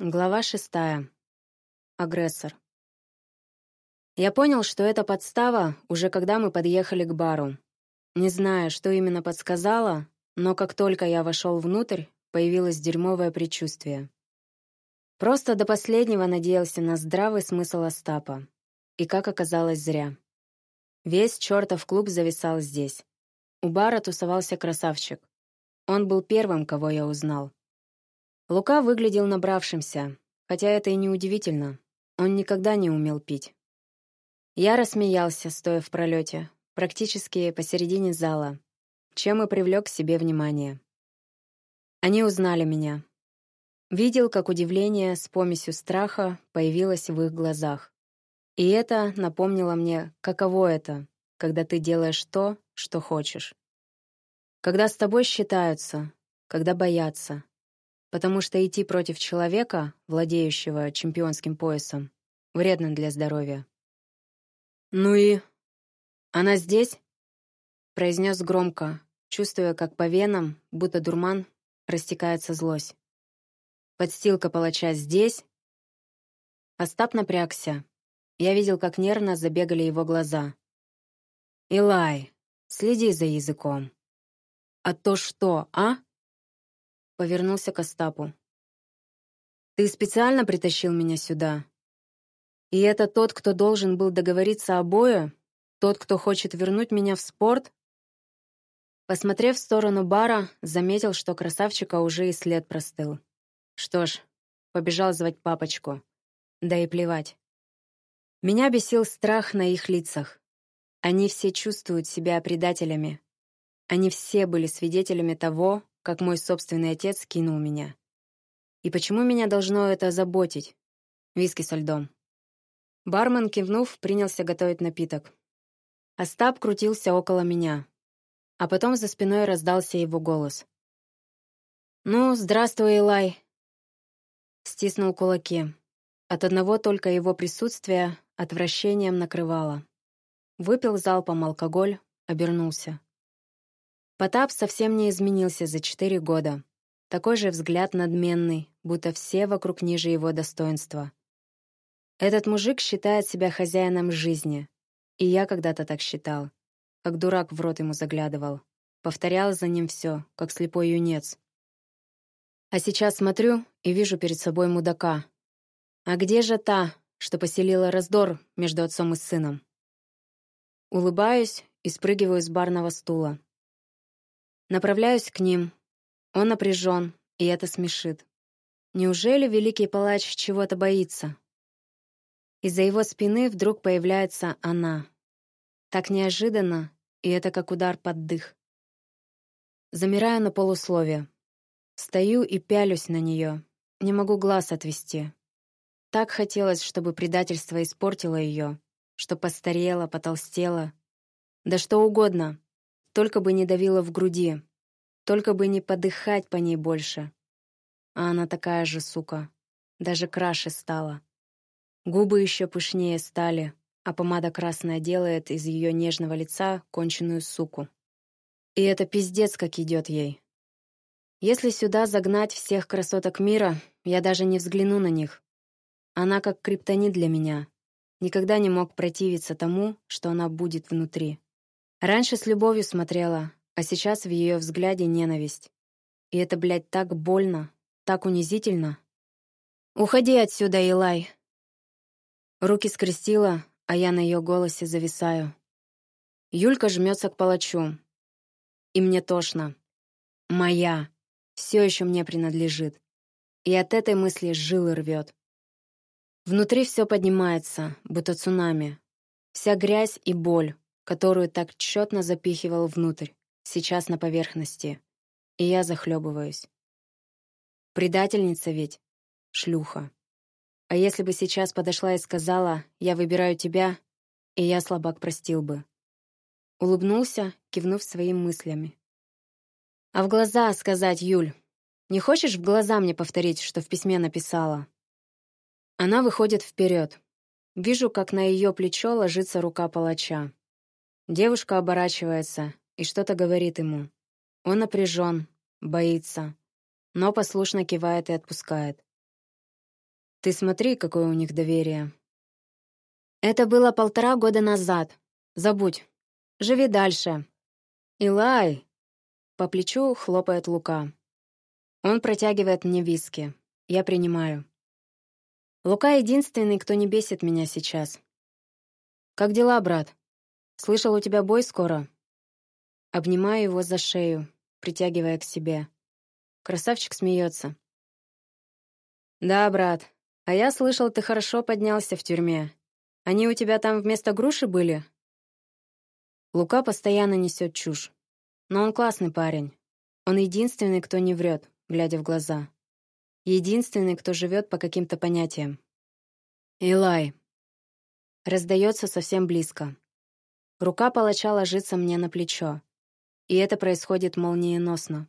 Глава шестая. Агрессор. Я понял, что это подстава, уже когда мы подъехали к бару. Не знаю, что именно подсказала, но как только я вошел внутрь, появилось дерьмовое предчувствие. Просто до последнего надеялся на здравый смысл Остапа. И, как оказалось, зря. Весь чертов клуб зависал здесь. У бара тусовался красавчик. Он был первым, кого я узнал. Лука выглядел набравшимся, хотя это и не удивительно. Он никогда не умел пить. Я рассмеялся, стоя в пролете, практически посередине зала, чем и привлек к себе внимание. Они узнали меня. Видел, как удивление с помесью страха появилось в их глазах. И это напомнило мне, каково это, когда ты делаешь то, что хочешь. Когда с тобой считаются, когда боятся, потому что идти против человека, владеющего чемпионским поясом, вредно для здоровья. «Ну и... она здесь?» — произнес громко, чувствуя, как по венам, будто дурман, растекается злость. «Подстилка палача здесь?» Остап напрягся. Я видел, как нервно забегали его глаза. «Илай, следи за языком». «А то что, а?» Повернулся к Остапу. «Ты специально притащил меня сюда? И это тот, кто должен был договориться о бою? Тот, кто хочет вернуть меня в спорт?» Посмотрев в сторону бара, заметил, что красавчика уже и след простыл. Что ж, побежал звать папочку. Да и плевать. Меня бесил страх на их лицах. Они все чувствуют себя предателями. Они все были свидетелями того, как мой собственный отец кинул меня. И почему меня должно это заботить? Виски со льдом. Бармен, кивнув, принялся готовить напиток. Остап крутился около меня. А потом за спиной раздался его голос. «Ну, здравствуй, Илай!» Стиснул кулаки. От одного только его присутствия отвращением накрывало. Выпил залпом алкоголь, обернулся. Потап совсем не изменился за четыре года. Такой же взгляд надменный, будто все вокруг ниже его достоинства. Этот мужик считает себя хозяином жизни. И я когда-то так считал. Как дурак в рот ему заглядывал. Повторял за ним все, как слепой юнец. А сейчас смотрю и вижу перед собой мудака. А где же та, что поселила раздор между отцом и сыном? Улыбаюсь и спрыгиваю с барного стула. Направляюсь к ним. Он напряжен, и это смешит. Неужели великий палач чего-то боится? Из-за его спины вдруг появляется она. Так неожиданно, и это как удар под дых. Замираю на полусловие. Стою и пялюсь на нее. Не могу глаз отвести. Так хотелось, чтобы предательство испортило ее, что постарела, потолстела. Да что угодно, только бы не давила в груди. Только бы не подыхать по ней больше. А она такая же сука. Даже краше стала. Губы еще пышнее стали, а помада красная делает из ее нежного лица конченую суку. И это пиздец, как идет ей. Если сюда загнать всех красоток мира, я даже не взгляну на них. Она как криптонит для меня. Никогда не мог противиться тому, что она будет внутри. Раньше с любовью смотрела, а сейчас в ее взгляде ненависть. И это, блядь, так больно, так унизительно. «Уходи отсюда, Илай!» Руки скрестила, а я на ее голосе зависаю. Юлька жмется к палачу. И мне тошно. Моя. Все еще мне принадлежит. И от этой мысли жилы рвет. Внутри все поднимается, будто цунами. Вся грязь и боль, которую так тщетно запихивал внутрь, сейчас на поверхности. И я захлебываюсь. Предательница ведь, шлюха. А если бы сейчас подошла и сказала «я выбираю тебя», и я слабак простил бы. Улыбнулся, кивнув своими мыслями. «А в глаза сказать, Юль, не хочешь в глаза мне повторить, что в письме написала?» Она выходит вперед. Вижу, как на ее плечо ложится рука палача. Девушка оборачивается и что-то говорит ему. Он напряжен, боится, но послушно кивает и отпускает. Ты смотри, какое у них доверие. Это было полтора года назад. Забудь. Живи дальше. Илай. По плечу хлопает Лука. Он протягивает мне виски. Я принимаю. Лука единственный, кто не бесит меня сейчас. Как дела, брат? Слышал, у тебя бой скоро? Обнимаю его за шею, притягивая к себе. Красавчик смеется. Да, брат, а я слышал, ты хорошо поднялся в тюрьме. Они у тебя там вместо груши были? Лука постоянно несет чушь. Но он классный парень. Он единственный, кто не врет, глядя в глаза. Единственный, кто живет по каким-то понятиям. Илай. Раздается совсем близко. Рука палача ложится мне на плечо. И это происходит молниеносно.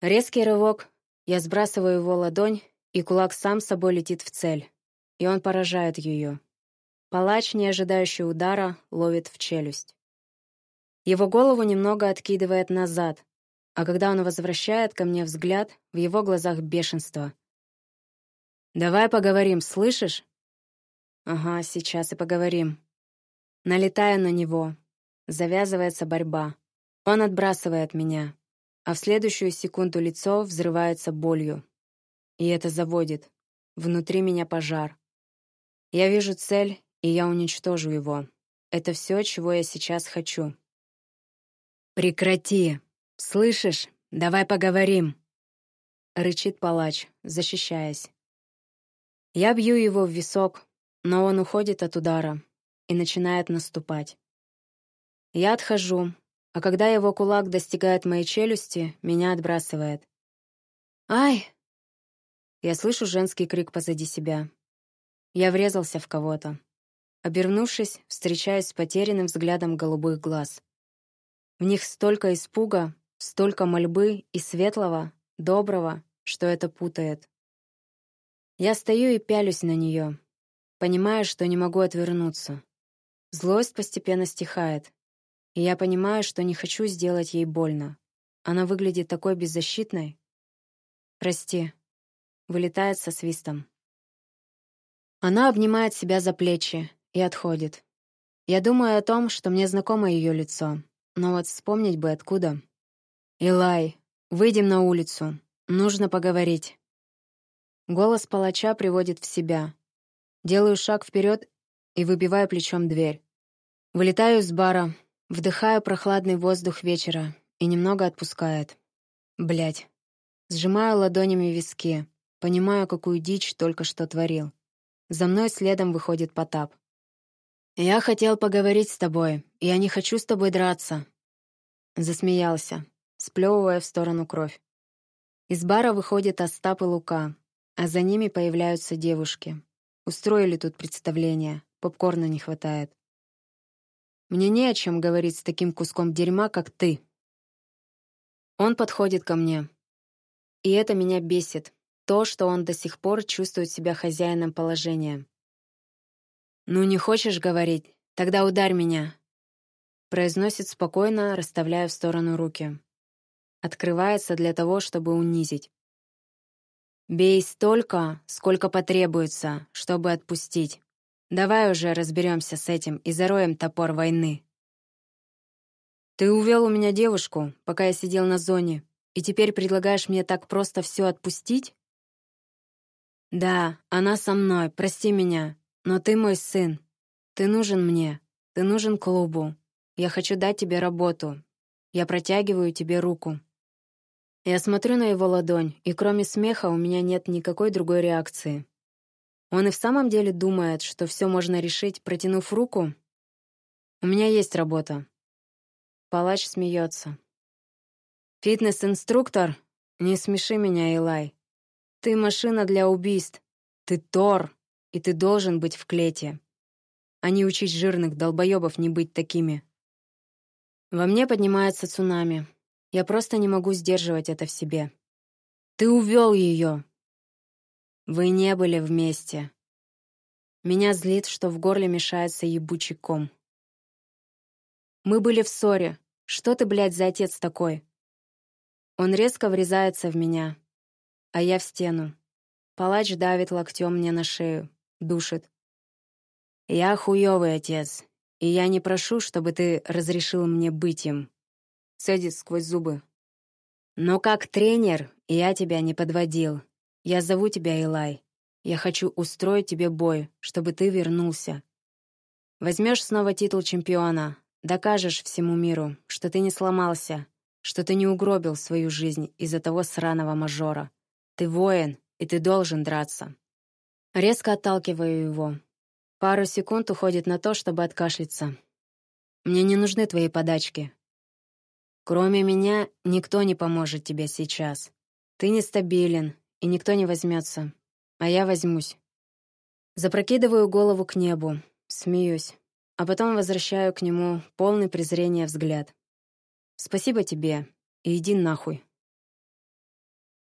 Резкий рывок, я сбрасываю его ладонь и кулак сам собой летит в цель, и он поражает ее. Палач, не ожидающий удара, ловит в челюсть. Его голову немного откидывает назад, а когда он возвращает ко мне взгляд, в его глазах бешенство. «Давай поговорим, слышишь?» «Ага, сейчас и поговорим». Налетая на него, завязывается борьба. Он отбрасывает меня, а в следующую секунду лицо взрывается болью. И это заводит. Внутри меня пожар. Я вижу цель, и я уничтожу его. Это все, чего я сейчас хочу. «Прекрати! Слышишь? Давай поговорим!» Рычит палач, защищаясь. Я бью его в висок, но он уходит от удара и начинает наступать. Я отхожу, а когда его кулак достигает моей челюсти, меня отбрасывает. «Ай!» Я слышу женский крик позади себя. Я врезался в кого-то. Обернувшись, встречаюсь с потерянным взглядом голубых глаз. В них столько испуга, столько мольбы и светлого, доброго, что это путает. Я стою и пялюсь на нее, понимая, что не могу отвернуться. Злость постепенно стихает, и я понимаю, что не хочу сделать ей больно. Она выглядит такой беззащитной. «Прости», вылетает со свистом. Она обнимает себя за плечи и отходит. Я думаю о том, что мне знакомо ее лицо, но вот вспомнить бы откуда. «Илай, выйдем на улицу. Нужно поговорить». Голос палача приводит в себя. Делаю шаг вперед и выбиваю плечом дверь. Вылетаю из бара, вдыхаю прохладный воздух вечера и немного отпускает. Блять. Сжимаю ладонями виски. Понимаю, какую дичь только что творил. За мной следом выходит Потап. «Я хотел поговорить с тобой. Я не хочу с тобой драться». Засмеялся, сплевывая в сторону кровь. Из бара выходит Остап и Лука, а за ними появляются девушки. Устроили тут представление, попкорна не хватает. Мне не о чем говорить с таким куском дерьма, как ты. Он подходит ко мне. И это меня бесит, то, что он до сих пор чувствует себя хозяином положения. «Ну, не хочешь говорить? Тогда ударь меня!» Произносит спокойно, расставляя в сторону руки. Открывается для того, чтобы унизить. «Бей столько, сколько потребуется, чтобы отпустить. Давай уже разберемся с этим и зароем топор войны». «Ты увел у меня девушку, пока я сидел на зоне, и теперь предлагаешь мне так просто все отпустить?» «Да, она со мной, прости меня. Но ты мой сын. Ты нужен мне. Ты нужен клубу. Я хочу дать тебе работу. Я протягиваю тебе руку». Я смотрю на его ладонь, и кроме смеха у меня нет никакой другой реакции. Он и в самом деле думает, что все можно решить, протянув руку? У меня есть работа. Палач смеется. «Фитнес-инструктор? Не смеши меня, Илай. Ты машина для убийств. Ты Тор, и ты должен быть в клете. А не учить жирных долбоебов не быть такими. Во мне поднимается цунами. Я просто не могу сдерживать это в себе. Ты увел ее. Вы не были вместе. Меня злит, что в горле мешается ебучий ком. Мы были в ссоре. Что ты, блядь, за отец такой? Он резко врезается в меня, а я в стену. Палач давит локтем мне на шею, душит. «Я хуёвый отец, и я не прошу, чтобы ты разрешил мне быть им», — цедит сквозь зубы. «Но как тренер я тебя не подводил. Я зову тебя Илай. Я хочу устроить тебе бой, чтобы ты вернулся. Возьмешь снова титул чемпиона, докажешь всему миру, что ты не сломался, что ты не угробил свою жизнь из-за того сраного мажора. Ты воин, и ты должен драться. Резко отталкиваю его. Пару секунд уходит на то, чтобы откашляться. Мне не нужны твои подачки. Кроме меня, никто не поможет тебе сейчас. Ты нестабилен, и никто не возьмется. А я возьмусь. Запрокидываю голову к небу, смеюсь, а потом возвращаю к нему полный презрения взгляд. Спасибо тебе, и иди нахуй.